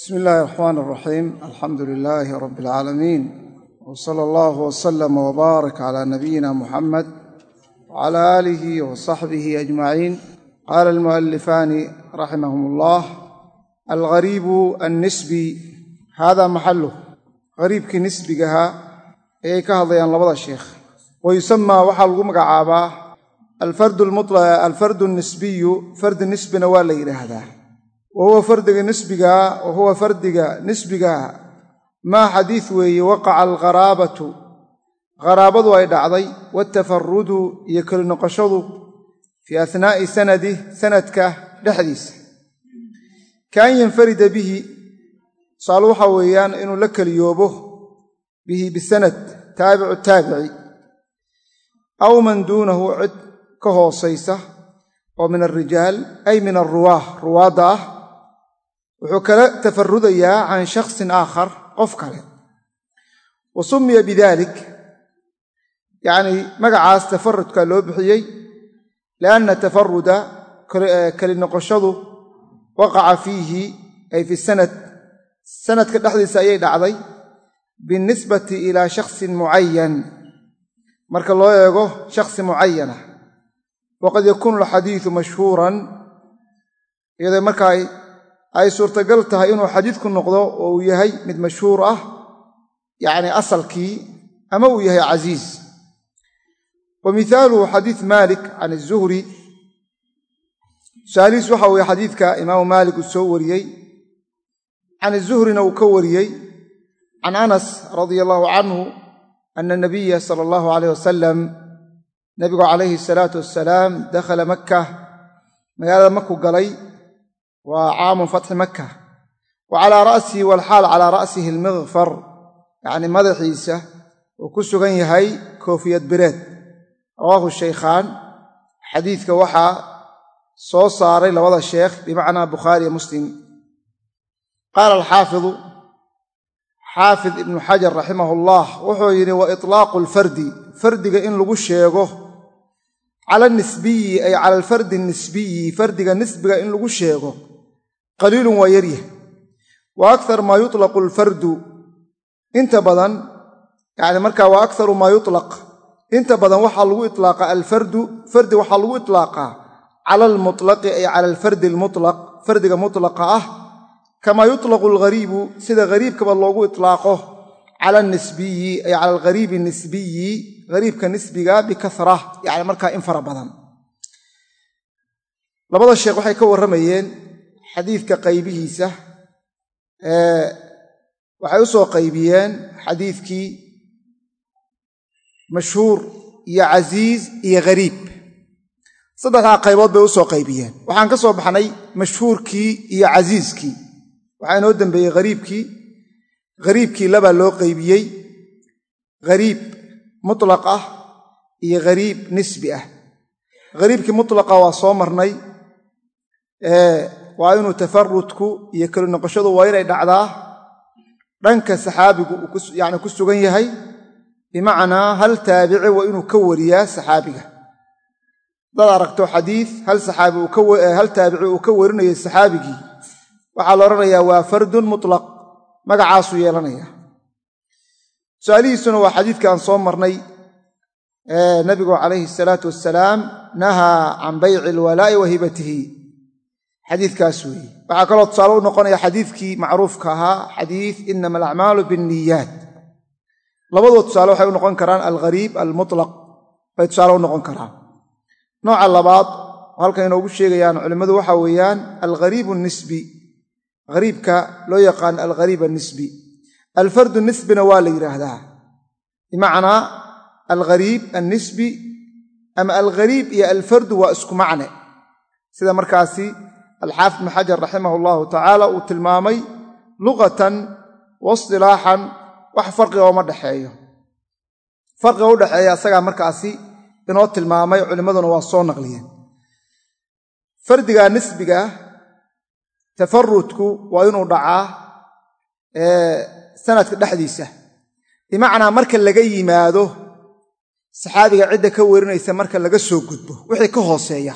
bismi illaahi raxmaan raxiim alxamdu lilaahi rabbi alcaalamiin w sala allahu wslama wbaarak cala nabiyina muxamed wcala aalihi wa saxbihi ajmaciin qaala almu'alifaani raximahum ullah alghariibu annisbi hada maxaluh hariibkii nisbigahaa ayay ka hadlayaan labada sheekh. Wa yusamaa waxaa lagu magacaabaa alfardu nisbiyu fardi nisbina waa la yidhaahdaa wa huwa fardiga nisbigaa wa fardiga nisbigaa maa xadiis weeye waqaca algharaabatugharaabadu ay dhacday waatafarudu iyo keli noqoshadu fii ahnaa'i sanadi sanadka dhexdiisa kaan yanfarida bihi tusaale waxaa weeyaan inuu la keliyoobo bihi bisanad taabicu taabici aw man duunahu cid ka hoosaysa oo min alrijaal ay min alruwaah ruwaadda ah wuxuu kala tafarudayaa can shaksin aakhar qof kale. Wa summiya bidalik yacnii magacaas tafarudka loo bixiyey lianna tafaruda keli noqoshadu waqaca fiihi ay fi sanad sanadka dhexdiisa ayay dhacday binisbati ilaa shaksin mucayan marka loo eego shaksi mucayana waqad yakuunu alxadiidu mashhuuran iyadoo markaa ay suurtagal tahay inuu xadiidku noqdo oo uu yahay mid mashhuur ah yacni asalkii ama uu yahay casiiz. Wa mihaaluhu xadiid maalik can izuhri tusaalihiis waxa weeye xadiidka imaamu maalik uu soo wariyey. Can izuhrina uu ka wariyey. Can anas radia allahu canhu ana nabiya sala allahu alayh wasalam nabigu calayhi asalaatu wassalaam dakhala makka magaalada maku galay waa caamu fatxi makka. Wa calaa ra'sihi walxaal calaa ra'sihi almikfar yacni madaxiisa uu ku sugan yahay koofiyad bireed. Rawaahu shaykhaan. Xadiidka waxaa soo saaray labada sheekh bimacnaa bukhaari iyo muslim. Qaala alxaafidu xaafid ibnu xajar raximah allah wuxuu yidhi wa itlaaqu alfardi fardiga in lagu sheego cala nisbiyi ay cala alfardi nisbiyi fardiga nisbiga in lagu sheego qaliilun waa yaryah wa akthar maa yutlaqu alfardu. Inta badan yani markaa wa akharu maa yutlaq. Inta badan waxaa lagu itlaaqa alfardu fardi waxaa lagu itlaaqaa cala almutlaqi ay cala alfardi almutlaq fardiga mutlaqa ah. Kamaa yutlaqu alghariibu sida hariibkaba loogu itlaaqo cala anisbiyi ay cala alghariibi nisbiyi hariibka nisbiga bikahra yani markaa in labada sheekh waxay ka warramayeen xadiidka qaybihiisa waxay u soo qaybiyeen xadiidkii mashhuur iyo casiiz iyo ghariib saddexdaa qaybood bay u soo qaybiyeen. Waxaan ka soo baxnay mashhuurkii iyo casiiskii waxaa inoo dembeeyey hariibkii hariibkii labaa loo qaybiyey. Hariib mutlaq ah iyo hariib nisbi ah. Hariibkii mutlaqa waa soo marnay waa inuu tafarudku iyo keli noqoshadu waa inay dhacdaa dhanka saxaabigu yani ku sugan yahay. Bimacnaa hal taabici waa inuu ka wariyaa saxaabiga. Dad aragto xadiid hal taabici uu ka warinayay saxaabigii. Waxaa la odhanayaa waa fardun mutlaq magacaasuu yeelanaya. Su'aalihiisuna waa xadiidka aan soo marnay nabigu calayhi asalaatu wassalaam nahaa can bayci alwalaa'i wa hibatihi xadiidkaas weeye waxaa kaloo tusaale u noqonaya xadiidkii macruufka ahaa xadiid inama alacmaalu binniyaat. Labadood tusaale waxay u noqon karaan alghariib almutlaq bay tusaale u noqon karaan. Nooca labaad halkan inoogu sheegayaan culimmadu waxa weeyaan alghariib nisbi. Hariibka loo yaqaan alghariib annisbi alfardu nisbina waa la yidhaahdaa bimacnaa alghariib annisbi ama alghariib iyo alfardu waa isku macne. Sida markaasi alxaafid ibnu xajar raximah allahu tacaala uu tilmaamay luqatan wa istilaaxan wax farqiga uma dhexeeyo farqiga u dhexeeya isagaa markaasi inoo tilmaamay culimmaduna waa soo naqliyeen. Fardiga nisbiga tafarudku waa inuu dhacaa sanadka dhexdiisa. Bimacnaa marka laga yimaado saxaabiga cidda ka warinaysa marka laga soo gudbo wixii ka hooseeya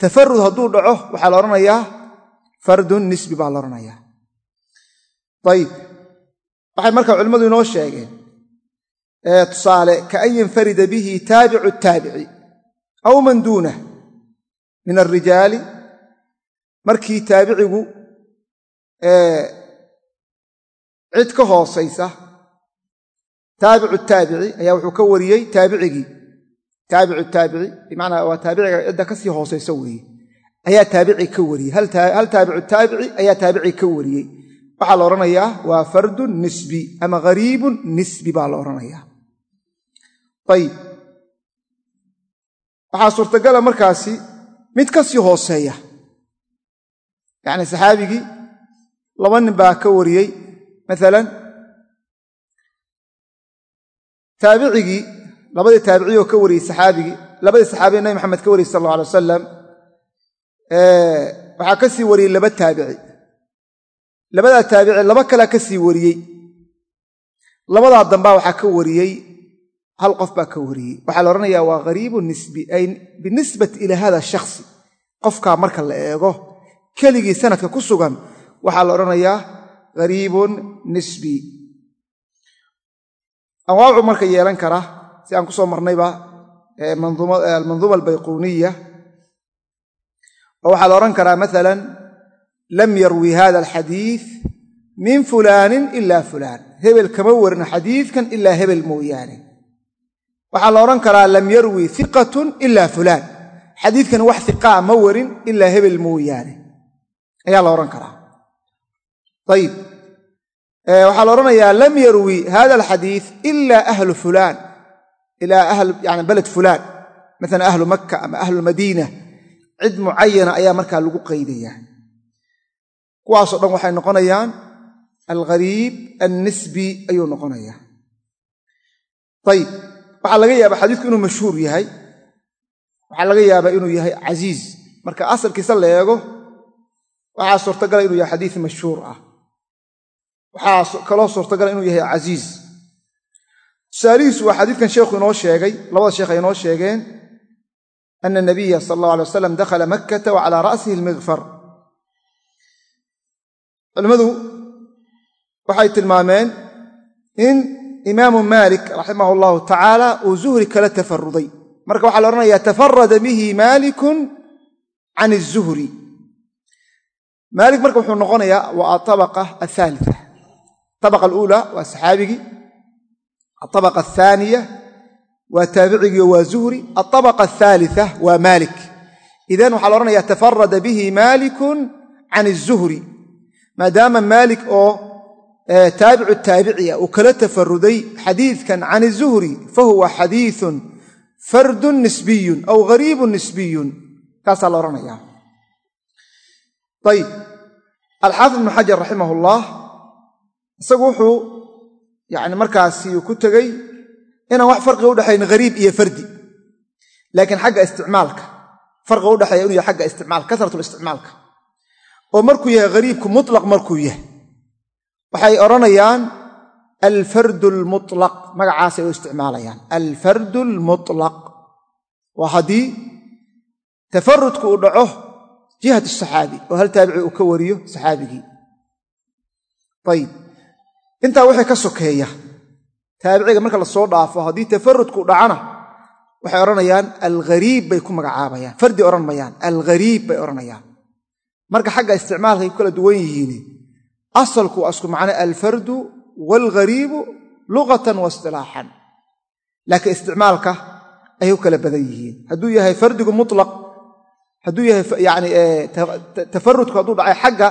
tafarud hadduu dhaco waxaa la odhanayaa fardun nisbi baa la odhanayaa. Ayib waxay markaa culimmadu inoo sheegeen tusaale kaan yanfarida bihi taabicu taabici aw man duunah min alrijaali markii taabicigu cid ka hoosaysa taabicu taabici ayaa wuxuu ka wariyey taabicigii taabicu taabici bimacnaa waa taabiciga cidda ka sii hoosaysa weeye. Ayaa taabici ka wariyey. Hal taabicu taabici ayaa taabici ka wariyey. Waxaa la odhanayaa waa fardun nisbi ama gariibun nisbi baa la odhanayaa. Ayib. Waxaa suurtagala markaasi mid ka sii hooseeya. Yacni saxaabigii laba nin baa ka wariyey. Maalan taabicigii labadii taabicii oo ka wariyey saxaabigii labadii saxaabiye nabi maxamed ka wariyey sal alla alay wasalam waxaa ka sii wariyey laba taabici. Labadaa taabici laba kalea ka sii wariyey. Labadaa dambaa waxaa ka wariyey hal qof baa ka wariyey. Waxaa la odhanayaa waa gariibu nisbi ay binisbati ilaa hada shakhsi. Qofkaa marka la eego keligii sanadka ku sugan waxaa la odhanayaa gariibun nisbi. Anwaacu marka yeelan kara si aan ku soo marnayba almanduuma albayquuniya oo waxaa la odhan karaa maalan lam yarwi hada alxadiid min fulaanin ila fulaan. Hebel kama warin xadiidkan ilaa hebel mooyaane. Waxaa la odhan karaa lam yarwi iqatun ila fulaan. Xadiidkan wax iqaa ma warin ilaa hebel mooyaane. Ayaa la odhan karaa. Ayib waxaa la odhanayaa lam yarwi hada alxadiid ila ahlu fulaan ilaa baled fulaan maalan ahlu makka ama ahlu madiina cid mucayana ayaa markaa lagu qaydayaa kuwaasoo dhan waxay noqonayaan alghariib annisbi ayuu noqonayaa ayib waxaa laga yaabaa xadiidku inuu mashhuur yahay waxaa laga yaabaa inuu yahay casiiz marka asalkiisa la eego waxaa suurtagala inuu yahay xadiid mashhuur ah waxaa kaloo suurtagala inuu yahay casiiz tusaalihiisu waa xadiidkan sheekhu inoo sheegay labada sheekh ay inoo sheegeen ana nabiya sala allahu alay wasalam dakhala makkata wa calaa ra'sihi almikfar culimmadu waxay tilmaameen in imaamu maalik raximah allahu tacaala uu zuhri kala tafaruday marka waxaa la odhanayaa tafarada bihi maalikun can izuhri maalik marka wuxuu noqonayaa waa abaqa athaalita abaqa aluula waa saxaabigii aabaqa athaaniya waa taabicigii waa zuhri. aabaqa athaalita waa maalik. idan waxaa la odhanayaa tafarada bihi maalikun can izuhri maadaama maalik oo taabicu taabiciya uu kala tafaruday xadiidkan can izuhri fahuwa xadiiun fardun nisbiyun aw gariibun nisbiyun kaasaa la odhanayaa ayib alxaafid ibnu xajar raximah ullah isagu wuxuu yani markaasi ku tegey inaan wax farqiga udhexayn hariib iyo fardi. Laakiin xagga isticmaalka farqiga udhexeeya inuu yahay agga isticmaalka kasratulisticmaalka oo markuu yahay hariibku mutlaq markuu yahay. Waxay odhanayaan alfardu almutlaq magacaasay u isticmaalayaan alfardu almutlaq waa haddii tafarudku uu dhaco jihat saxaabi oo hal taabici uu ka wariyo saxaabigii. Ayib intaa waxay ka sokeeya. Taabiciga marka la soo dhaafo haddii tafarudku dhacana waxay odhanayaan alghariib bay ku magacaabayaan. Fardi odhan mayaan alghariib bay odhanayaan. Marka xagga isticmaalkay ku kala duwan yihiin asalku waa isku macne alfardu waalghariibu luqatan wa istilaaxan. Laakiin isticmaalka ayay u kala badan yihiin. Hadduu yahay fardigu mutlaq hadduu yahay yani tafarudku hadduu dhacay xagga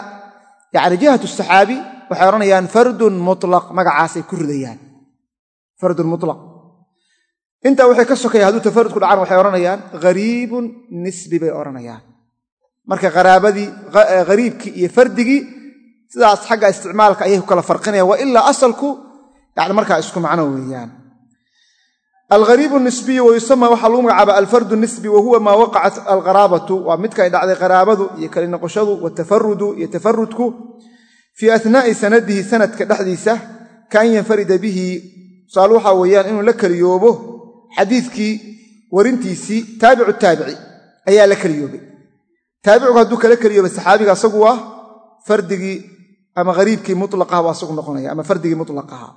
yani jihatu saxaabi waxay odhanayaan fardun mutlaq. Magacaasay ku ridayaan. Fardun mutlaq. Intaa waxay ka sokaya hadduu tafarudku dhacaan waxay odhanayaan ghariibun nisbi bay odhanayaan. Marka qaraabadii hariibkii iyo fardigii sidaas xagga isticmaalka ayay ku kala farqinayan wa ilaa asalku yani markaa isku macno weeyaan. Alghariibu nisbiyu wayusama waxaa lagu magacaaba alfardu nisbi wa huwa maa waqacat alqaraabatu. Waa midka ay dhacday qaraabadu iyo kali noqoshadu watafarudu iyo tafarudku fii athnaa'i sanadihi sanadka dhexdiisa kaan yanfarida bihi tusaale waxaa weeyaan inuu la keliyoobo xadiidkii warintiisii taabicu taabici ayaa la keliyoobay taabicigu hadduu kala keliyoobay saxaabiga asagu waa fardigii ama hariibkii mulaqaha waa isagu noqonaya ama fardigii mulaqaha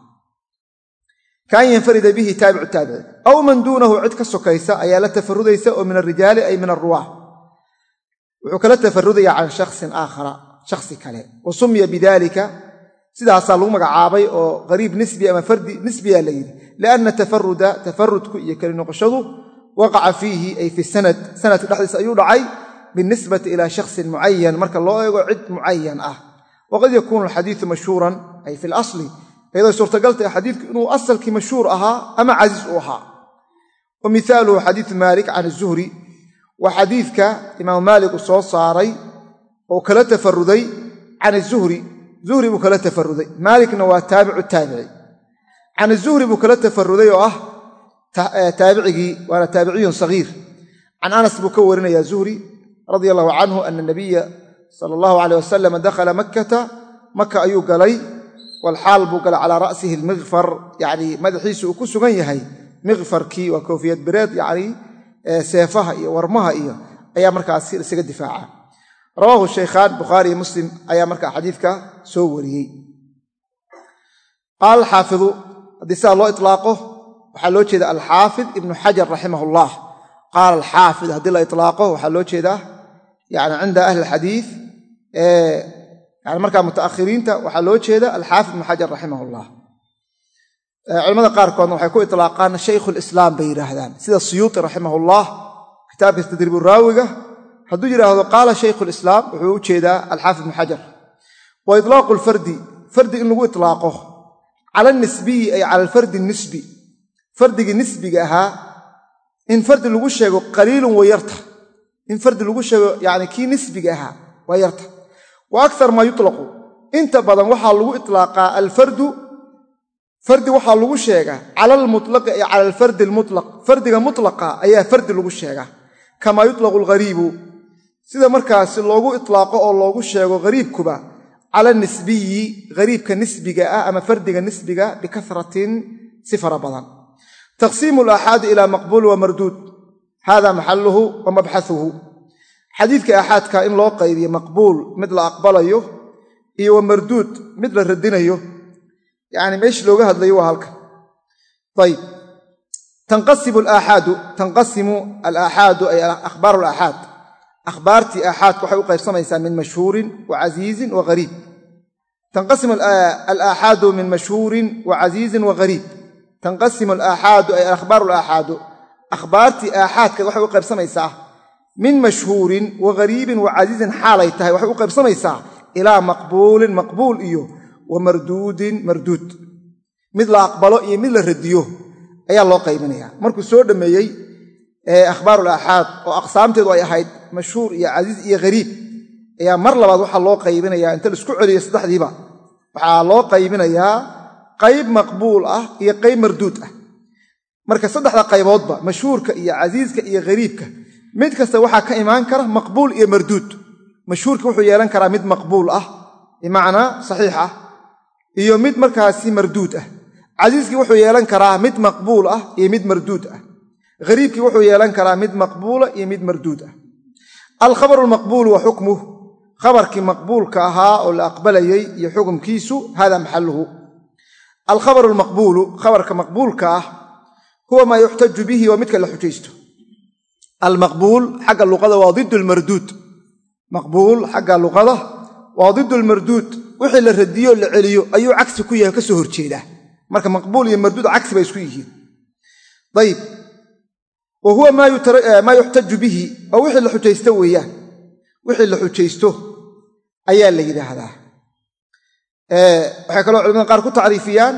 kaan yanfarida bihi taabicu taabici. Aw man duunahu cid ka sokaysa ayaa la tafarudaysa oo min alrijaali ay min alruwaah wuxuu kala tafarudaya can shaksin shaksi kale. Wa sumiya bidalika sidaasaa lagu magacaabay oo hariib nisbi ama fardi nisbiyaa la yidhi. Lianna tafaruda tafarudku iyo keli noqoshadu waqaca fiihi ay fi sanad sanadka dhexdiisa ayuu dhacay binisbati ila shaksin mucayan marka loo eego cid mucayan ah. Waqad yakuunu alxadiidu mashhuuran ay fi lasli iyadoo suurtagal tahay xadiidku inuu asalkii mashhuur ahaa ama casiis u ahaa. Wa mihaaluhu xadiidu maalik can azuhri waa xadiidka imaamu maalik uu soo saaray oo kala tafaruday can azuhri zuhri buu kala tafaruday maalikna waa taabicu taabici can azuhri buu kala tafaruday oo ah taabicigii waana taabiciyun sagiir. Can anas buu ka warinaya zuhri radia allahu canhu ana nabiya sala allahu aleyh wasalam dakhala makkata. Maka ayuu galay. Walxaal buu galay calaa ra'sihi almikfar yacni madaxiisu uu ku sugan yahay. Mikfarkii waa koofiyad bireed yacni seefaha iyo warmaha iyo ayaa markaas isaga difaaca rawaahu shaykhaan bukhaari iyo muslim ayaa markaa xadiidka soo wariyey. Qaala alxaafidu haddii sidaa loo itlaaqo waxaa loo jeeda alxaafid ibnu xajar raximah ullah qaala alxaafid haddii la itlaaqo waxaa loo jeedaa yani cinda ahli alxadiid yani markaa mutaakhiriinta waxaa loo jeeda alxaafid ibnu xajar raximah ullah culamada qaarkoodna waxay ku itlaaqaan shaykhu lislaam bay yidhaahdaan sida siyuuti raximah ullah kitaabkiisa tadriibu raawiga hadduu yidhaahdo qaala shaykhu lislaam wuxuu u jeedaa alxaafid ibnu xajar wa itlaaqu lfardi fardi in lagu itlaaqo cala nisbiyi ay cala alfardi nisbi. Fardigii nisbiga ahaa in fardi lagu sheego qaliilun way yarta. In fardi lagu sheego yani kii nisbiga ahaa waa yarta. Wa akar maa yutlaqu. Inta badan waxaa lagu itlaaqaa alfardu fardi waxaa lagu sheegaa cala almutlaqi ay cala alfardi almutlaq. Fardiga mutlaqa ayaa fardi lagu sheegaa. Kamaa yutlaqu alghariibu sida markaasi loogu itlaaqo oo loogu sheego hariibkuba cala nisbiyi hariibka nisbiga ah ama fardiga nisbiga bikaratin si fara badan. Taqsiimu alaaxaadi ila maqbuul wa marduud. Hada maxaluhu wa mabxahuhu xadiidka aaxaadka in loo qaybiyo maqbuul mid la aqbalayo iyo wa marduud mid la radinayo. Yani meeshii looga hadlayo waa halka ayb tanqasimu alaaxaadu ay akhbaaru alaaxaad akhbaartii aaxaadka waxay u qaybsamaysaa min mashhuurin wa casiizin wa hariib tanqasimu alaaxaadu min mashhuurin wa casiizin wa hariib tanqasimu alaaxaadu ay akhbaaru alaaxaadu akhbaartii aaxaadka waxay u qaybsamaysaa min mashhuurin wa hariibin wa casiizin xaalay tahay waxay u qaybsamaysaa ilaa maqbuulin maqbuul iyo wa marduudin marduud mid la aqbalo iyo mid la radiyo ayaa loo qaybinaya markuu soo dhammeeyey akhbaaru alaaxaad oo aqsaamteedu ay ahayd mashhuur iyo casiiz iyo hariib ayaa mar labaad waxaa loo qaybinayaa inta la isku celiyo saddexdiiba. Waxaa loo qaybinayaa qayb maqbuul ah iyo qayb marduud ah. Marka saddexda qayboodba mashhuurka iyo casiiska iyo hariibka mid kasta waxaa ka imaan kara maqbuul iyo marduud. Mashhuurka wuxuu yeelan karaa mid maqbuul ah bimacnaa saxiix ah iyo mid markaasi marduud ah. Casiiskii wuxuu yeelan karaa mid maqbuul ah iyo mid marduud ah hariibkii wuxuu yeelan karaa mid maqbuula iyo mid marduud ah. Alkhabaru lmaqbuulu wa xukmuh khabarkii maqbuulka ahaa oo la aqbalayey iyo xukumkiisu hada maxaluhu alkhabaru lmaqbuulu khabarka maqbuulka ah huwa maa yuxtaju bihi waa midka la xujaysto. Almaqbuul xagga luqada waa did lmarduud maqbuul xagga luqada waa did lmarduud wixii la radiyo la celiyo ayuu cagsi ku yahay ka soo horjeedaa. Marka maqbuul iyo marduud cagsi bay isku yihiin. Ayib wa huwa maa yuxtaju bihi waa wixii la xujaysto weeyaan. Wixii la xujaysto ayaa la yidhaahdaa. Waxay kaloo culamada qaar ku tacriifiyaan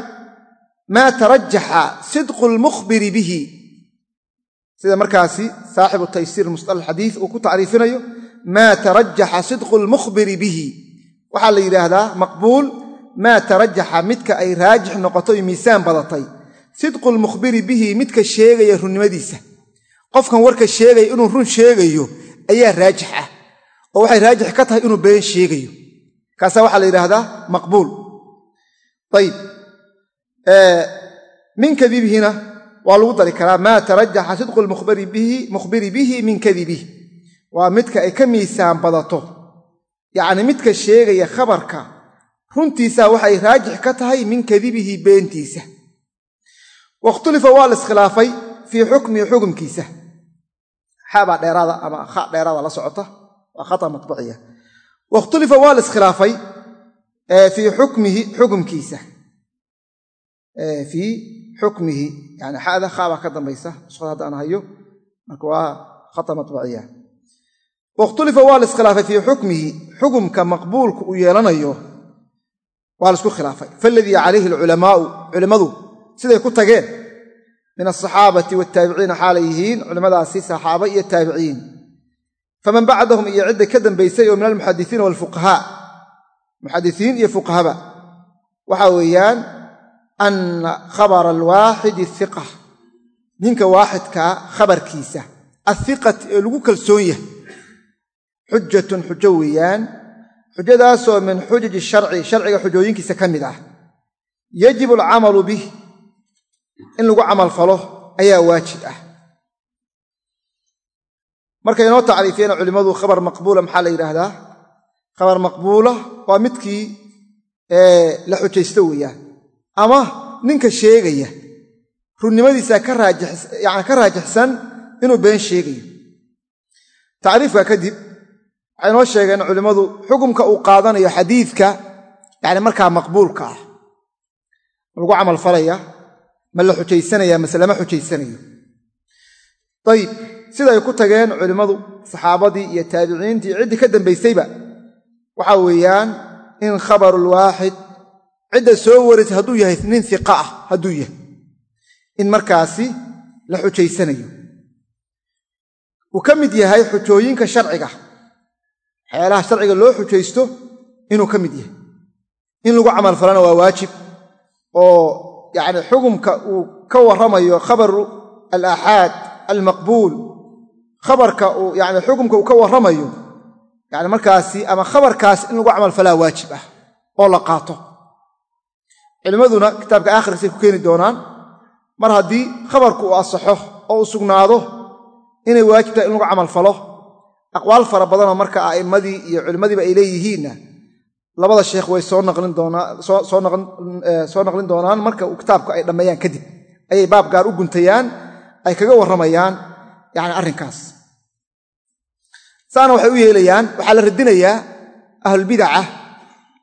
maa tarajaxa sidqu lmukhbiri bihi. Sida markaasi saaxibu taysiir musطala xadiid uu ku tacriifinayo maa tarajaxa sidqu lmukhbiri bihi. Waxaa la yidhaahdaa maqbuul maa tarajaxa midka ay raajix noqotoy miisaan badatay. Sidqu lmukhbiri bihi midka sheegaya runnimadiisa qofkan warka sheegaya inuu run sheegayo ayaa raajix ah oo waxay raajix ka tahay inuu been sheegayo. Kaasaa waxaa la yidhaahdaa maqbuul. Ayib min kadibihina waa lagu dari karaa maa tarajaxa sidqu lmukhbiri bihi min kadibih waa midka ay ka miisaan badato. Yacni midka sheegaya khabarka runtiisa waxay raajix ka tahay min kadibihi beentiisa. Wakhtulifa waa la iskhilaafay fii xukmihi xukumkiisa xaabaa dheeraada ama kha dheeraada la socota. Waa khata matbuciya wakhtulifa waa la iskhilaafay fii xukmihi xukumkiisa fii xukmihi yani xada khaabaa ka dambaysa. Nuskhada hadda aan hayo marka waa khata matbuciya wakhtulifa waa la iskhilaafay fii xukmihi xukumka maqbuulka uu yeelanayo waa la isku khilaafay. Faladii calayhi alculamaau culimmadu siday ku tageen min asaxaabati wataabiciina xaalay yihiin culimmadaasi saxaaba iyo taabiciin faman bacdahum iyo cidda ka dambaysay oo min almuxadisiina walfuqahaa muxadisiin iyo fuqahaba waxa weeyaan anna khabara alwaaxidi hiqa ninka waaxidkaa khabarkiisa athiqati ee lagu kalsoon yahay xujatun xujo weeyaan xujadaasoo min xujaji sharci sharciga xujooyinkiisa ka mid ah yajibu alcamalu bih in lagu camal falo ayaa waajib ah. Markay inoo tacriifiyeen culimmadu khabar maqbuula maxaa la yidhaahdaa? Khabar maqbuula waa midkii la xujaysto weeyaan ama ninka sheegaya runnimadiisa yani ka raajixsan inuu been sheegayo. Tacriifka kadib waxay inoo sheegeen culimmadu xukumka uu qaadanayo xadiidka yani markaa maqbuulka ah. Lagu camal falaya ma la xujaysanaya mase lama xujaysanayo ayib siday ku tageen culimmadu saxaabadii iyo taabiciintii ciddii ka dambaysayba waxa weeyaan in khabarulwaaxid cidda soo warisa hadduu yahay nin hiqa ah hadduu yahay in markaasi la xujaysanayo uu ka mid yahay xujooyinka sharciga waxyaalaha sharciga loo xujaysto inuu ka mid yahay. In lagu camal falana waa waajib oo yacni xukumka uu ka warramayo khabaru alaaxaad almaqbuul. Khabarka uu yani xukumka uu ka warramayo yani markaasi ama khabarkaas in lagu camal falaa waajib ah oo la qaato. Culimmaduna kitaabka aakhirkiisay ku keeni doonaan mar haddii khabarku uu asaxo oo uu sugnaado inay waajib tahay in lagu camal falo aqwaal fara badanoo marka a'immadii iyo culimmadiiba ay leeyihiinna labada sheekh way soo naqlin doonaan marka kitaabku ay dhammeeyaan kadib. Ayay baab gaar u guntayaan ay kaga warramayaan yani arrinkaas. Saana waxay u yeelayaan waxaa la radinayaa ahlulbidaca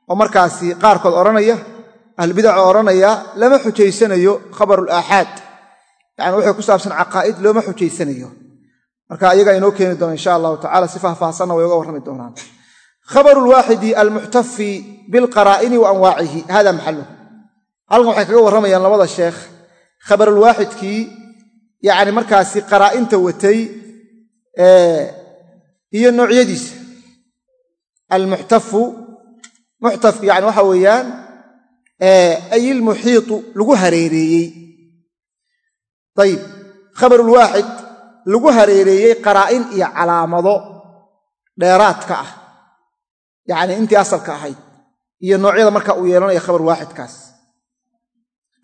oo markaasi qaarkood odhanaya ahlulbidaca oo odhanaya lama xujaysanayo khabarul aaxaad yani waxay ku saabsan caqaa'id looma xujaysanayo marka ayagaa inoo keeni doona insha allahu tacala si faahfaahsanna way uga warrami doonaan khabaru lwaaxidi almuxtafi bilqaraa'ini wa anwaacihi hada maxaluh halkan waxay kaga warramayaan labada sheekh khabarulwaaxidkii yacni markaasi qaraa'inta watay iyo noocyadiisa. Almuxtafu muxtaf yani waxa weeyaan ay ilmuxiitu lagu hareereeyey. Ayib khabarulwaaxid lagu hareereeyey qaraa'in iyo calaamado dheeraadka ah yacni intii asalka ahayd iyo noocyada marka uu yeelanaya khabar waaxidkaas.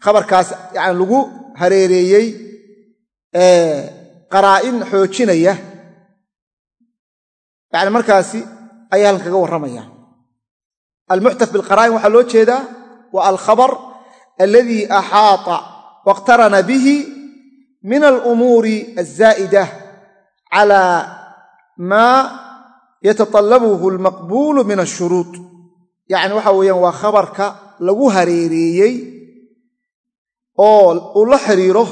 Khabarkaas yani lagu hareereeyey qaraa'in xoojinaya yani markaasi ayaa halkan kaga warramaya. Almuxtaf bilqaraa'in waxaa loo jeedaa waa alkhabar aladii axaata waاqtarana bihi min alumuuri alzaa'ida cala maa yatatallabuhu almaqbuulu min ashuruud yacni waxa weeyaan waa khabarka lagu hareereeyey oo uu la xidhiiro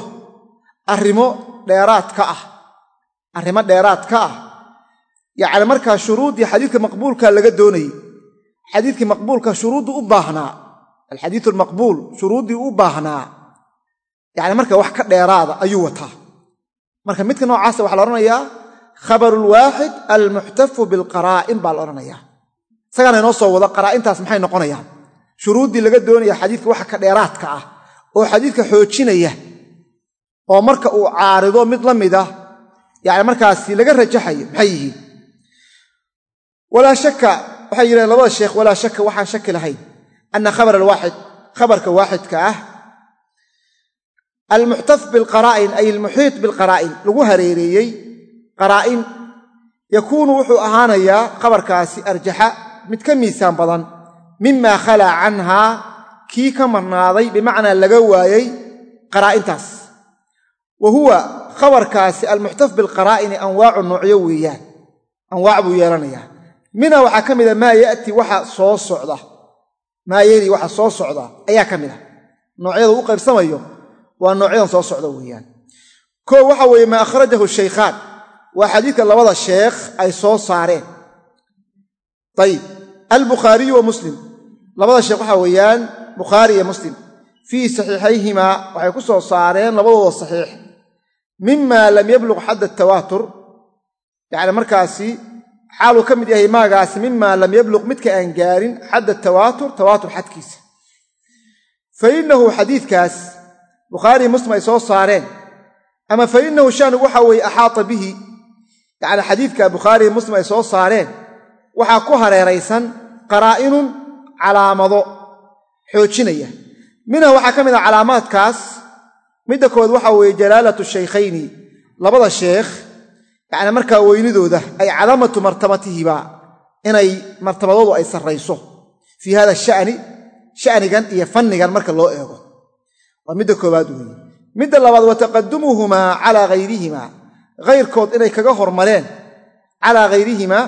arrimo dheeraadka ah. Arrimo dheeraad ka ah. Yacni markaa shuruuddii xadiidka maqbuulka laga doonayey xadiidkii maqbuulka shuruuddii u baahnaa alxadiidu almaqbuul shuruuddii u baahnaa yacni marka wax ka dheeraada ayuu wataa. Marka midka noocaasa waxaa la odhanayaa khabarulwaaxid almuxtafu bilqaraa'in baa la odhanayaa isagaana inoo soo wado qaraa'intaas maxay noqonayaan? Shuruuddii laga doonaya xadiidka waxa ka dheeraadka ah oo xadiidka xoojinaya oo marka uu caarido mid la mid ah yani markaasi laga rajaxayo maxay yihiin? Walaa shaka waxay yidhahdeen labada sheekh walaa shaka waxaan shaki lahayn ana khabar alwaaxid khabarka waaxidka ah almuxtaf bilqaraa'in ay almuxiit bilqaraa'in lagu hareereeyey qaraa'in yakuunu wuxuu ahaanayaa khabarkaasi arjaxa mid ka miisaan badan mimaa khalaa canhaa kii ka marnaaday bimacnaa laga waayey qaraa'intaas. Wa huwa khabarkaasi almuxtaf bilqaraa'ini anwaacu noocyo weeyaan anwaac buu yeelanayaa. Minha waxaa ka mida maa yati waxa soo socda maa yeli waxa soo socda ayaa ka mid a. Noocyada u qaybsamayo waa noocyadan soo socda weeyaan. Koo waxa weeye maa akhrajahu shaykhaan waa xadiidka labada sheekh ay soo saareen. Ayib albukhaariyu wa muslim. Labada sheekh waxaa weeyaan bukhaari iyo muslim. Fii saxiixayhimaa waxay ku soo saareen labadooda saxiix. Mima lam yabluq xadda tawaatur yacni markaasi xaaluu ka mid yahay maagaasi mima lam yabluq midka aan gaarin xadda tawaatur tawaatur xadkiisa. Fa innahu xadiidkaas bukhaariyi muslim ay soo saareen. Ama fa innahu shanigu waxa weeye axaata bihi yacni xadiidka bukhaariyi muslim ay soo saareen waxaa ku hareeraysan qaraa'inun calaamado xoojinaya. Minha waxaa ka mid ah calaamaadkaas midda kood waxa weeye jalaalatu shaykhayni labada sheekh yacni markaa weynidooda ay calaamatu martabatihiba inay martabadoodu ay sarrayso fii hada sha'ni sha'nigan iyo fannigan marka loo eego. Waa midda koowaad weeye. Midda labaad wa taqadumuhumaa calaa hayrihimaa hayrkood inay kaga hormareen calaa hayrihimaa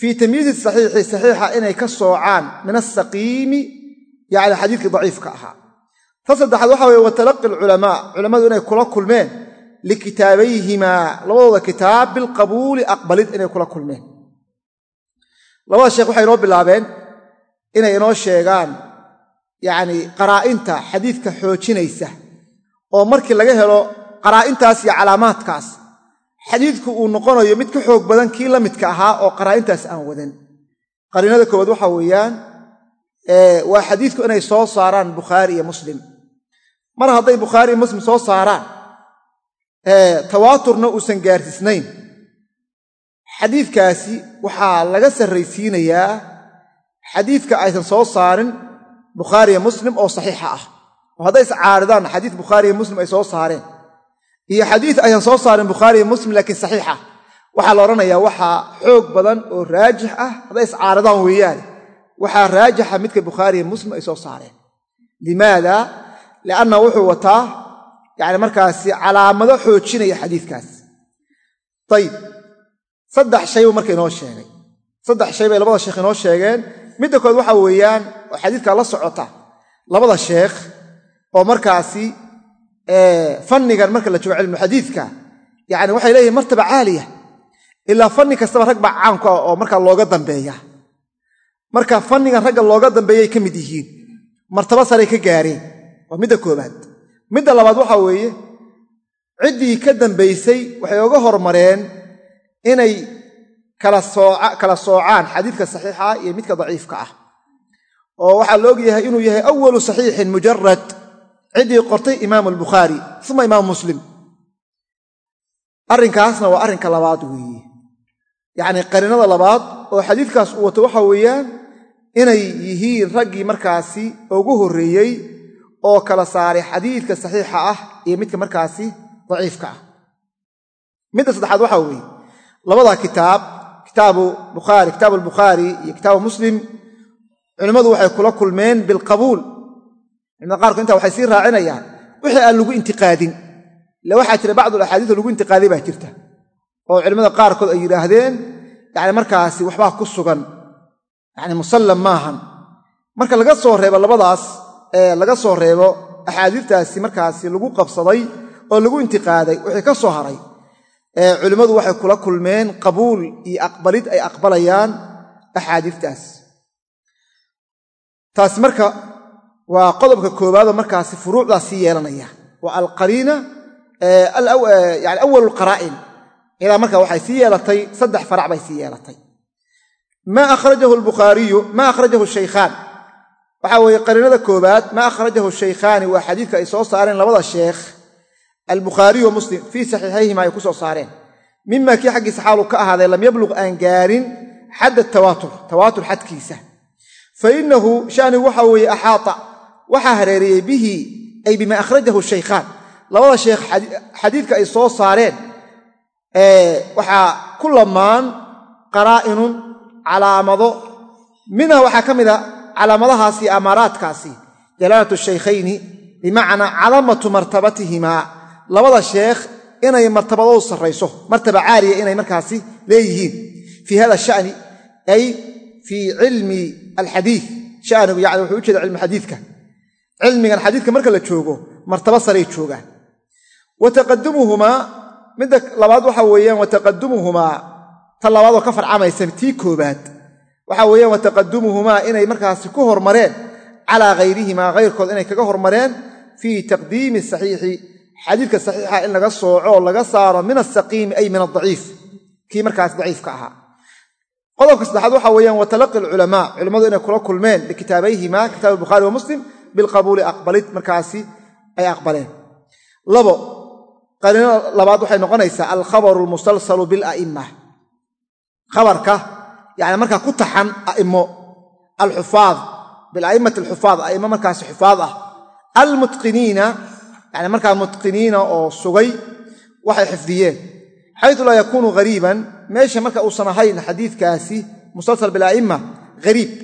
fii tamyiizi saxiixi saxiixa inay ka soocaan min asaqiimi yacni xadiidkii daciifka ahaa. Ta saddexaad waxa weye wa talaqi alculamaa. Culammadu inay kula kulmeen likitaabayhimaa labadooda kitaab bilqabuuli aqbalid inay kula kulmeen. Labada sheekh waxay inoo bilaabeen inay inoo sheegaan yacni qaraa'inta xadiidka xoojinaysa oo markii laga helo qaraa'intaas iyo calaamaadkaas xadiidku uu noqonayo mid ka xoog badan kii la midka ahaa oo qaraa'intaas aan wadan qariinada koowaad waxa weeyaan waa xadiidku inay soo saaraan bukhaari iyo muslim. Mar hadday bukhaari iyo muslim soo saaraan tawaaturna uusan gaarsiisnayn. Xadiidkaasi waxaa laga sarraysiinayaa xadiidka aysan soo saarin bukhaariyo muslim oo saxiixa ah. Oo hadday iscaaridaan xadiid bukhaariyo muslim ay soo saareen iyo xadiid aysan soo saarin bukhaariyo muslim laakiin saxiixa. Waxaa la odhanayaa waxaa xoog badan oo raajix ah hadday iscaaridaan weeyaane waxaa raajixa midka bukhaariyo muslim ay soo saareen. Limaada? Lianna wuxuu wataa yacni markaasi calaamado xoojinaya xadiidkaas ayib saddex shay buu marka inoo sheegay. Saddex shay bay labada sheekh inoo sheegeen. Midda kood waxa weeyaan oo xadiidkaa la socota labada sheekh oo markaasi fannigan marka la joogo cilmu xadiidka yacni waxay leeyihiin martaba caaliya ilaa fanni kastaba rag baa ah oo markaa looga dambeeya. Marka fannigan ragga looga dambeeyay ka mid yihiin martaba saray ka gaareen. Waa midda koobaad midda labaad waxaa weeye ciddii ka dambaysay waxay oga hormareen inay kala soocaan xadiidka saxiixa iyo midka daciifka ah. Oo waxaa la ogyahay inuu yahay awalu saxiixin mujarad ciddii qortay imaamu albukhaari uma imaam muslim. Arrinkaasna waa arrinka labaad weeye. Yacnii qariinada labaad oo xadiidkaas uu wato waxa weeyaan inay yihiin raggii markaasi ugu horreeyey oo kala saaray xadiidka saxiixa ah iyo midka markaasi daciifka ah. Midda saddexaad waxaa weeye. Labada kitaab kitaabu bukhaari kitaabu albukhaari iyo kitaabu muslim culimmadu waxay kula kulmeen bilqabuul culimada qaarkood intaa waxay sii raacinayaan. Wixii aan lagu intiqaadin. Ille waxaa jira bacdu alaxaadiisa lagu intiqaaday baa jirta. Oo culimmada qaarkood ay yidhaahdeen yani markaasi waxbaa ku sugan. Yani musallam maahan. Marka laga soo reebo labadaas laga soo reebo axaadiirtaasi markaasi lagu qabsaday oo lagu intiqaaday wixii ka soo haray culimmadu waxay kula kulmeen qabuul iyo aqbalid ay aqbalayaan axaadiirtaas taasi marka waa qodobka koowaadoo markaasi furuucdaas sii yeelanaya. Waa alqariina yani awal lqaraa'in ilaa marka waxay sii yeelatay saddex farac bay sii yeelatay. Maa akhrajahu lbukhaariyu maa akhrajahu shaykhaan waxaa weeye qariinada koowaad maa akhrajahu shaykhaani waa xadiidka ay soo saareen labada sheekh. Albukhaariyu wa muslim fii saxiixayhima ay ku soo saareen. Mima kii xaggiisa xaalu ka ahaaday lam yabluq aan gaarin xadda tawaatur tawaatur xadkiisa. Fa innahu shanigu waxa weeye axaata waxaa hareereeyey bihi ay bima akhrajahu shaykhaan. Labada sheekh xadiidka ay soo saareen waxaa ku lamaan qaraa'inun calaamado. Minha waxaa ka mida calaamadahaas iyo amaaraadkaasi jalaalatu shaykhayni bimacnaa cadamatu martabatihimaa labada sheekh inay martabadoodu sarrayso martaba caaliya inay markaasi leeyihiin. Fii hada shani ay fii cilmi alxadiid shanigu yani wuxuu ujeeda cilmi xadiidka cilmigan xadiidka marka la joogo martaba saray joogaan. Wa midda labaad waxa weeyaan wa ta labaadoo ka farcamaysan tii koobaad. Waxa weeyaan wa inay markaasi ku hormareen calaa hayrihimaa hayrkood inay kaga hormareen fii taqdiimi saxiixi xadiidka saxiixa in laga sooco oo laga saaro min asaqiimi ay min adaciif kii markaas daciifka ahaa. Qodobka saddexaad waxa weeyaan wa talaqi culimmadu inay kula kulmeen bikitaabayhima kitaab albukhaari wa muslim bilqabuuli aqbalid markaasi ay aqbaleen. Labo qariino labaad waxay noqonaysaa alkhabaru almusalsalu bila'imma khabarka yani markaa ku taxan a'immo alxufaad bila'immati alxufaad a'immo markaasi xufaad ah. Almutqiniina yani markaa mutqiniina oo sugay waxay xifdiyeen. Xaytu laa yakuunu hariiban meesha marka uusan ahayn xadiidkaasi musalsal bila'imma hariib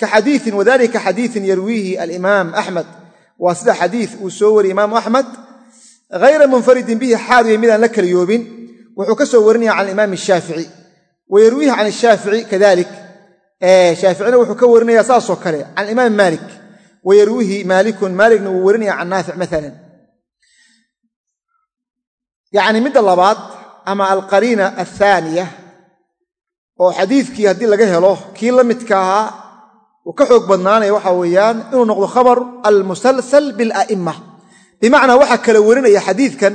ka xadiiin wadalika xadiiin yarwiihi alimaam axmed waa sida xadiid uu soo wariyey imaamu axmed hayra munfaridin bihi xaaliya midaan la keliyoobin wuxuu ka soo warinaya can imaam shaafici wa yarwiihi can shaafici kadalik shaaficina wuxuu ka warinaya saasoo kale can imaam maalik wa yarwiihi maalikun maalikna wuu warinaya can naafic maalan yacni midda labaad ama alqariina athaaniya oo xadiidkii haddii laga helo kii la midka ahaa uu ka xoog badnaanaya waxa weeyaan inuu noqdo khabar almusalsal bila'imma. Bimacnaa waxaa kala warinaya xadiidkan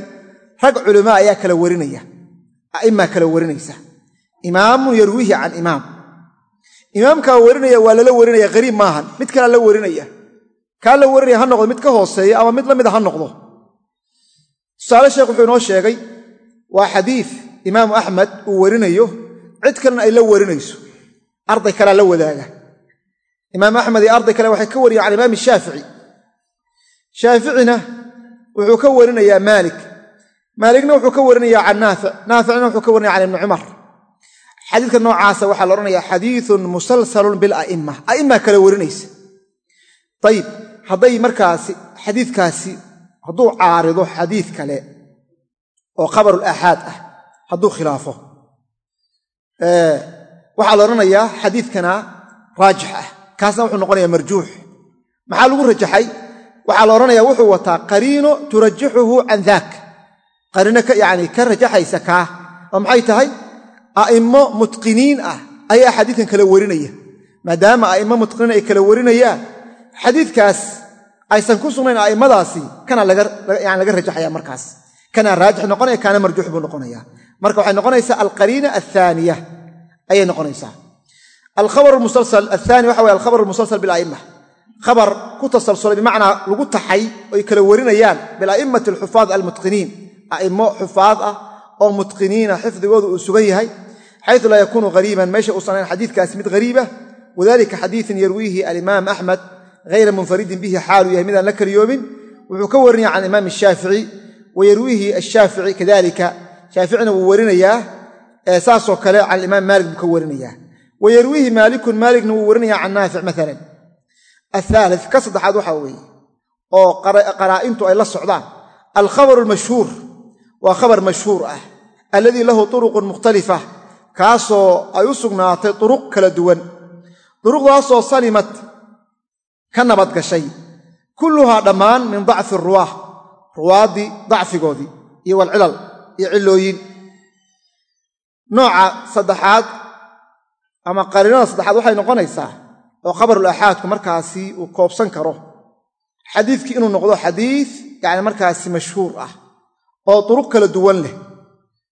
rag culamaa ayaa kala warinaya. A'immaa kala warinaysa. Imaamun yarwiihi can imaam. Imaamkaa warinaya waa lala warinaya qariib maahan mid kalea la warinaya. Kaa la warinaya ha noqdo mid ka hooseeya ama mid la mida ha noqdo. Tusaale sheekh wuxuu inoo sheegay waa xadiid imaamu axmed uu warinayo cid kalena ay la warinayso. Arday kalea la wadaaga imaam axmed iyo arday kale waxay ka wariyaan can imaam shaafici. Shaaficina wuxuu ka warinayaa maalik. Maaligna wuxuu ka warinayaa can naafic naaficna wuxuu ka warinaya can ibni cumar. Xadiidka noocaasa waxaa la odhanayaa xadiiun musalsalun bila'imma a'immaa kale warinaysa. Ayib hadday markaasi xadiidkaasi hadduu caarido xadiid kale oo khabarul aaxaad ah hadduu khilaafo. Waxaa la odhanayaa xadiidkana raajix ah kaasna wuxuu noqonayaa marjuux. Maxaa lagu rajaxay? Waxaa la odhanayaa wuxuu wataa qariino turajixuhu can daak qariino yani ka rajaxaysa kaa. Oo maxay tahay? A'immo mutqiniin ah ayaa xadiidkan kala warinaya. Maadaama a'immo mutqiniin ay kala warinayaan xadiidkaas aysan ku sugnayn a'immadaasi kana yani laga rajaxaya markaas. Kana raajix noqonaya kaana marjuux buu noqonaya marka waxay noqonaysaa alqariina athaaniya ayay noqonaysaa alkhabar musalsal athani waxa weye alkhabar almusalsal bila'imma khabar ku tasalsulay bimacnaa lagu taxay oy kala warinayaan bila'immati alxufaad almutqiniin a'immo xufaad ah oo mutqiniina xifdigoodu uu sugan yahay xaytu laa yakuunu hariiban meesha uusan xadiidkaasi mid hariibah wadalika xadiiun yarwiihi alimaam axmed hayra munfaridin bihi xaaluu yahay midaan la keliyoobin wuxuu ka warinaya can imaam shaafici wa yarwiihi ashaafici kadalika shaaficina wuu warinayaa saasoo kale can imaam maalik buu ka warinayaa wa yarwiihi maalikun maalikna wuu warinaya can naafic maalan athaalith ka saddexaad waxaa weeye oo qaraa'intu ay la socdaan. Alkhabaru almashhuur waa khabar mashhuur ah alladii lahu turuqun mukhtalifa kaasoo ay u sugnaatay turuq kala duwan. Duruqdaasoo salimat ka nabadgashay kulluhaa dhammaan min dacfi ruwaah ruwaaddii dacfigoodii iyo walcilal iyo cillooyin. Nooca saddexaad ama qariinada saddexaad waxay noqonaysaa oo khabarul aaxaadku markaasi uu koobsan karo. Xadiidkii inuu noqdo xadiid yacni markaasi mashhuur ah oo duruq kala duwan leh.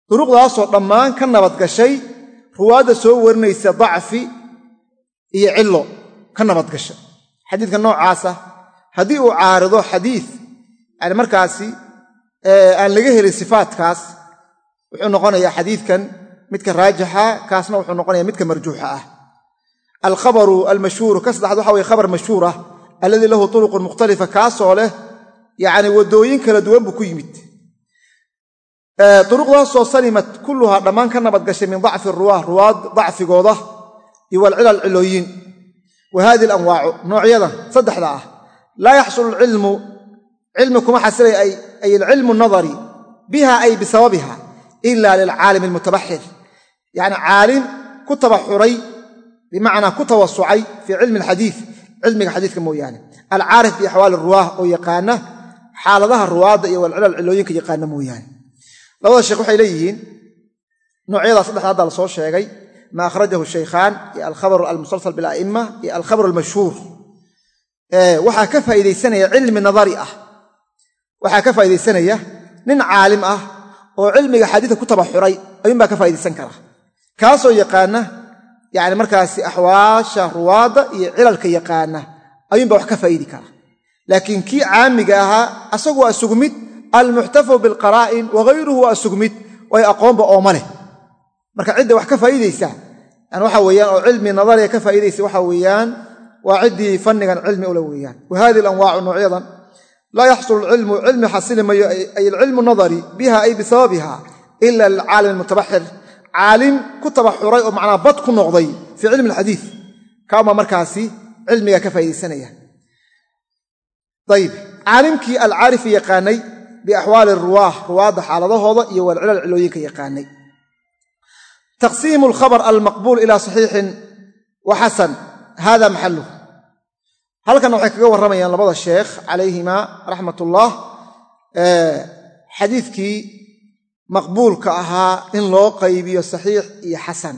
Duruqdaasoo dhammaan ka nabadgashay ruwaadda soo warinaysa dacfi iyo cillo ka nabadgasha xadiidka noocaasa haddii uu caarido xadiid yani markaasi aan laga helin sifaatkaas wuxuu noqonayaa xadiidkan midka raajixa kaasna wuxuu noqonaya midka marjuuxa ah. Alkhabaru almashhuuru ka saddexaad waxa weye khabar mashhuur ah alladii lahu turuqun mukhtalifa kaasoo leh yacni waddooyin kala duwan buu ku yimid. Duruqdaasoo salimat kulluhaa dhammaan ka nabadgashay min dacfi ruwaah ruwaad dacfigooda iyo walcilal cilooyin. Wa hadihi alanwaacu noocyadan saddexda ah. Laa yaxsulu alcilmu cilmi kuma xasilay ay alcilmu nadari biha ay bisababiha ila lilcaalim almutabaxir yacni caalim ku tabaxuray bimacnaa ku tawasucay fii cilmi alxadiid cilmiga xadiidka mooyaane. Alcaarif biaxwaali ruwaah oo yaqaana xaaladaha ruwaadda iyo walcilal cilooyinka yaqaana mooyaane. Labada sheekh waxay leeyihiin noocyadaas saddexda hadda la sheegay ma akhrajahu shaykhaan iyo alkhabaru almusalsal bila'imma iyo alkhabaru almashhuur. Waxaa ka faa'iidaysanaya cilmi nadari ah. Waxaa ka faa'iidaysanaya nin caalim ah oo cilmiga xadiidka ku tabaxuray ayuunbaa ka faa'idaysan kara kaasoo yaqaana yani markaasi axwaasha ruwaadda iyo cilalka yaqaana ayuunbaa wax ka faa'iidi kara. Laakiin kii caamiga ahaa asagu waa isugu mid almuxtafu bilqaraa'in wagayruhu waa isugu mid way aqoonba ooma leh. Marka cidda wax ka faa'iidaysa yani waxa weeyaan oo cilmi nadariga ka faa'iidaysa waxa weeyaan waa ciddii fannigan cilmi ula weeyaan. Wa hadihi noocyadan laa yaxsulu alcilmu cilmi xasili mayo ay alcilmu nadari biha ay bisababiha ila lilcaalim almutabaxir caalim ku tabaxuray oo macnaa bad ku noqday fii cilmi alxadiid kaama markaasi cilmiga ka faa'iidaysanaya. Ayib caalimkii alcaarifi yaqaanay biaxwaali ruwaah ruwaadda xaaladahooda iyo walcilal cilooyinka yaqaanay. Taqsiimu alkhabar almaqbuul ila saxiixin wa xasan hada maxaluh halkan waxay kaga warramayaan labada sheekh calayhima raxmat ullah xadiidkii maqbuulka ahaa in loo qaybiyo saxiix iyo xasan.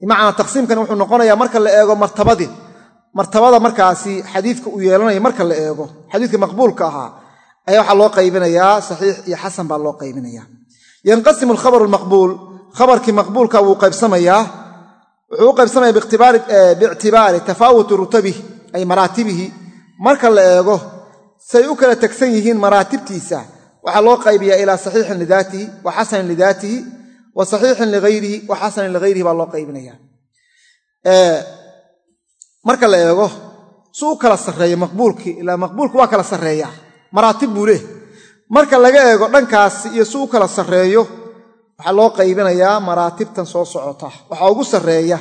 Bimacnaa taqsiimkan wuxuu noqonayaa marka la eego martabadii. Martabada markaasi xadiidka uu yeelanaya marka la eego xadiidka maqbuulka ahaa ayaa waxaa loo qaybinayaa saxiix iyo xasan baa loo qaybinaya yanqasimu alkhabaru almaqbuul khabarkii maqbuulka wuu qaybsamayaa wuxuu u qaybsamaya biictibaari tafaawuti rutabih ay maraatibihi. Marka la eego say u kala tegsan yihiin maraatibtiisa waxaa loo qaybiyaa ilaa saxiixin lidaatihi wa xasanin lidaatihi wa saxiixin ligayrihi wa xasanin ligayrihi baa loo qaybinaya marka la eego su u kala sarreeyo maqbuulkii ilaa maqbuulku waa kala sarreeya. Maraatib buu leh. Marka laga eego dhankaasi iyo si u kala sarreeyo waxaa loo qaybinayaa maraatibtan soo socota. Waxaa ugu sarreeya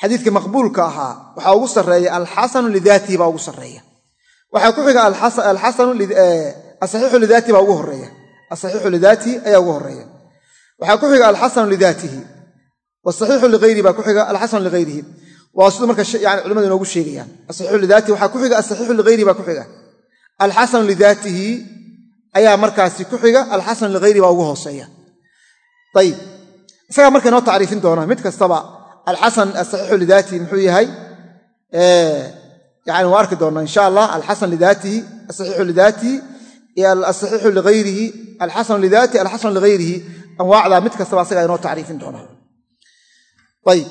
xadiidka maqbuulka ahaa waxaa ugu sarreeya alxasanu lidaatihi baa ugu sarreeya. Waxaa ku xiga asaxiixu lidaatihi baa ugu horreeya asaxiixu lidaatihi ayaa ugu horreeya waxaa ku xiga alxasanu lidaatihi. Wasaxiixu ligayrihi baa ku xiga alxasanu ligayrihi waa siduu marka yani culimadu inoogu sheegayaan. Asaxiixu lidaatihi waxaa ku xiga asaxiixu ligayrihi baa ku xiga. Alxasanu lidaatihi ayaa markaasi ku xiga alxasanu ligayrihi baa ugu hooseeya. Ayib isagaa marka inoo tacriifin doonaa mid kastaba alxasan asaxiixu lidaatihi muxuu yahay yani waa arki doonaa insha allah alxasan lidaatihi asaxiixu lidaatihi iyo asaxiixu ligayrihi alxasanu lidaatihi alxasanu ligayrihi anwaacdaa mid kastaba asagaa inoo tacriifin doonaa ayib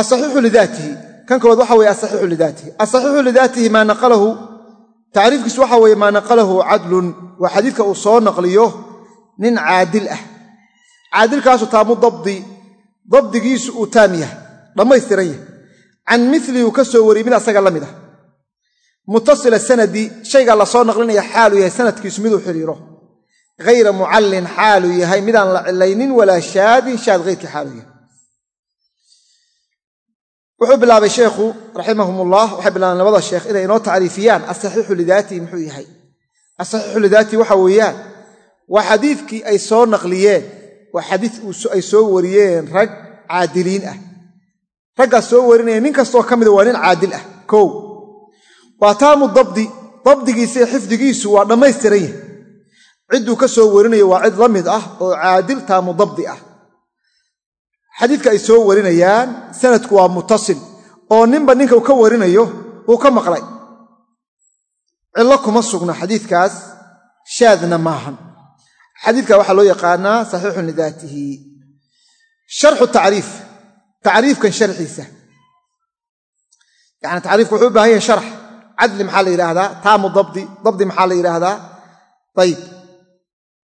asaxiixu lidaatihi kan kalood waxa weye asaxiixu lidaatihi asaxiixu lidaatihi maa naqalahu tacriifkiisu waxa weeye maa naqalahu cadlun waa xadiidka uu soo naqliyo nin caadil ah caadilkaasu taamu dabdi dabdigiisu uu taam yahay dhammaystiran yahay can milihi uu ka soo wariyey mid asaga la mid mutasila sanadi shaygaa la soo naqlinaya xaaluu yahay sanadkiisu miduu xidhiiro hayra mucallin xaaluu yahay midaan la cilaynin walaa shaadin shaad hayrkii xaaluu yahay. Wuxuu bilaabay sheekhu raximahumullah waxay bilaabeen labada sheekh inay inoo tacriifiyaan asaxiixu lidaatihi muxuu yahay. Asaxiixu lidaatihi waxa weeyaan waa xadiidkii ay soo naqliyeen waa xadiid ay soo wariyeen rag caadiliin ah. Raggaas soo warinaya nin kastoo ka mida waa nin caadil ah kow waa taamu dabdi dabdigiisa iyo xifdigiisu waa dhammaystiran yahay. Cidduu ka soo warinayo waa cid la mid ah oo caadil taamu dabdi ah. Xadiidka ay soo warinayaan sanadku waa mutasil oo ninba ninka uu ka warinayo uu ka maqlay. Cillo kuma sugna xadiidkaas shaadna maahan xadiidka waxaa loo yaqaanaa saxiixun lidaatihi sharxu tacriif tacriifkan sharxiisa. Yani tacriifka wuxuu u baahan yahay sharx cadli maxaa la yidhaahdaa? Taamu dabdi. Dabdi maxaa la yidhaahdaa? Ayib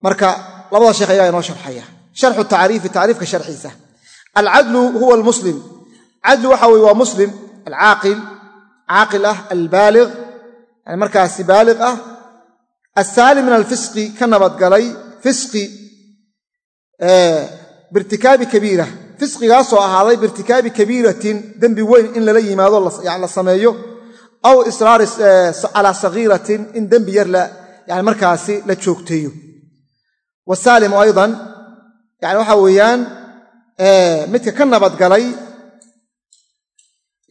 marka labada sheekh ayaa inoo sharxaya. Sharxu tacriifi tacriifka sharxiisa. Alcadlu huwa almuslim. Cadlu waxa weye waa muslim alcaaqil caaqil ah albaalig yani markaasi baaliq ah. Assaalim min alfisqi ka nabadgalay fisqi biirtikaabi kabiira. Fisqigaasoo ahaaday biirtikaabi kabiiratin dembi weyn in lala yimaado la sameeyo aw israari calaa sagiiratin in dembi yar yani markaasi la joogteeyo. Wasaalimu aydan yani waxa weeyaan midka ka nabadgalay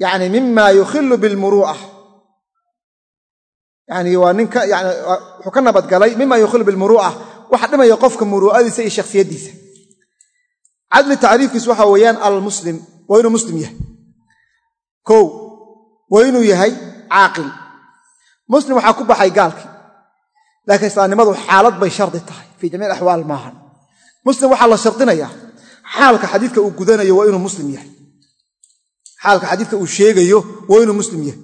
yani mima yukhilu bilmuru'a yani waa ninka yani wuxuu ka nabadgalay mima yukhilu bilmuru'a waxa dhimaya qofka muru'adiisa iyo shakhsiyaddiisa cadli tacriifkiisu waxa weeyaan almuslim waa inuu muslim yahay. Kow waa inuu yahay caaqil. Muslim waxaa ku baxay gaalkii. Laakiin islaamnimadu xaalad bay shardi tahay. Fii jamiic axwaal maahan. Muslim waxaa la shardinayaa. Xaalka xadiidka uu gudanayo waa inuu muslim yahay. Xaalka xadiidka uu sheegayo waa inuu muslim yahay.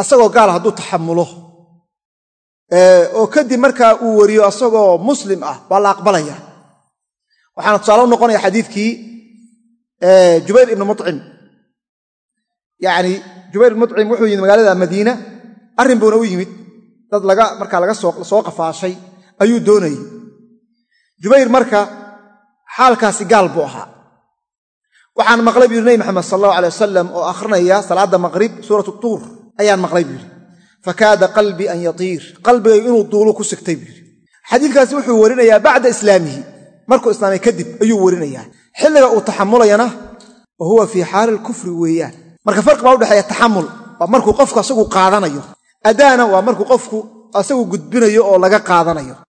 Asagoo gaal hadduu taxamulo oo kadib markaa uu wariyo asagoo muslim ah waa la aqbalaya. Waxaana tusaale u noqonaya xadiidkii jubayr ibnu mucim yani jubayr mucim wuxuu yimid magaalada madiina arrin buuna u yimid. Dad markaa laga soo qafaashay ayuu doonayey jubayr marka xaalkaasi gaal buu ahaa. Waxaan maqlay buu yidhi nebi maxamed sal allahu alay wasalam oo akhrinaya salaadda maqrib suuratu tuur ayaan maqlay buu yidhi. Fakaada qalbii an yatiir. Qalbigay inuu duulu ku sigtay buu yidhi. Xadiidkaasi wuxuu warinayaa bacda islaamihi. Markuu islaamay kadib ayuu warinayaa. Xilliga uu taxamulayana wa huwa fii xaali lkufri weeyaan marka farqi baa udhexeeya taxamul waa markuu qofku asagu qaadanayo. Adaana waa markuu qofku asagu gudbinayo oo laga qaadanayo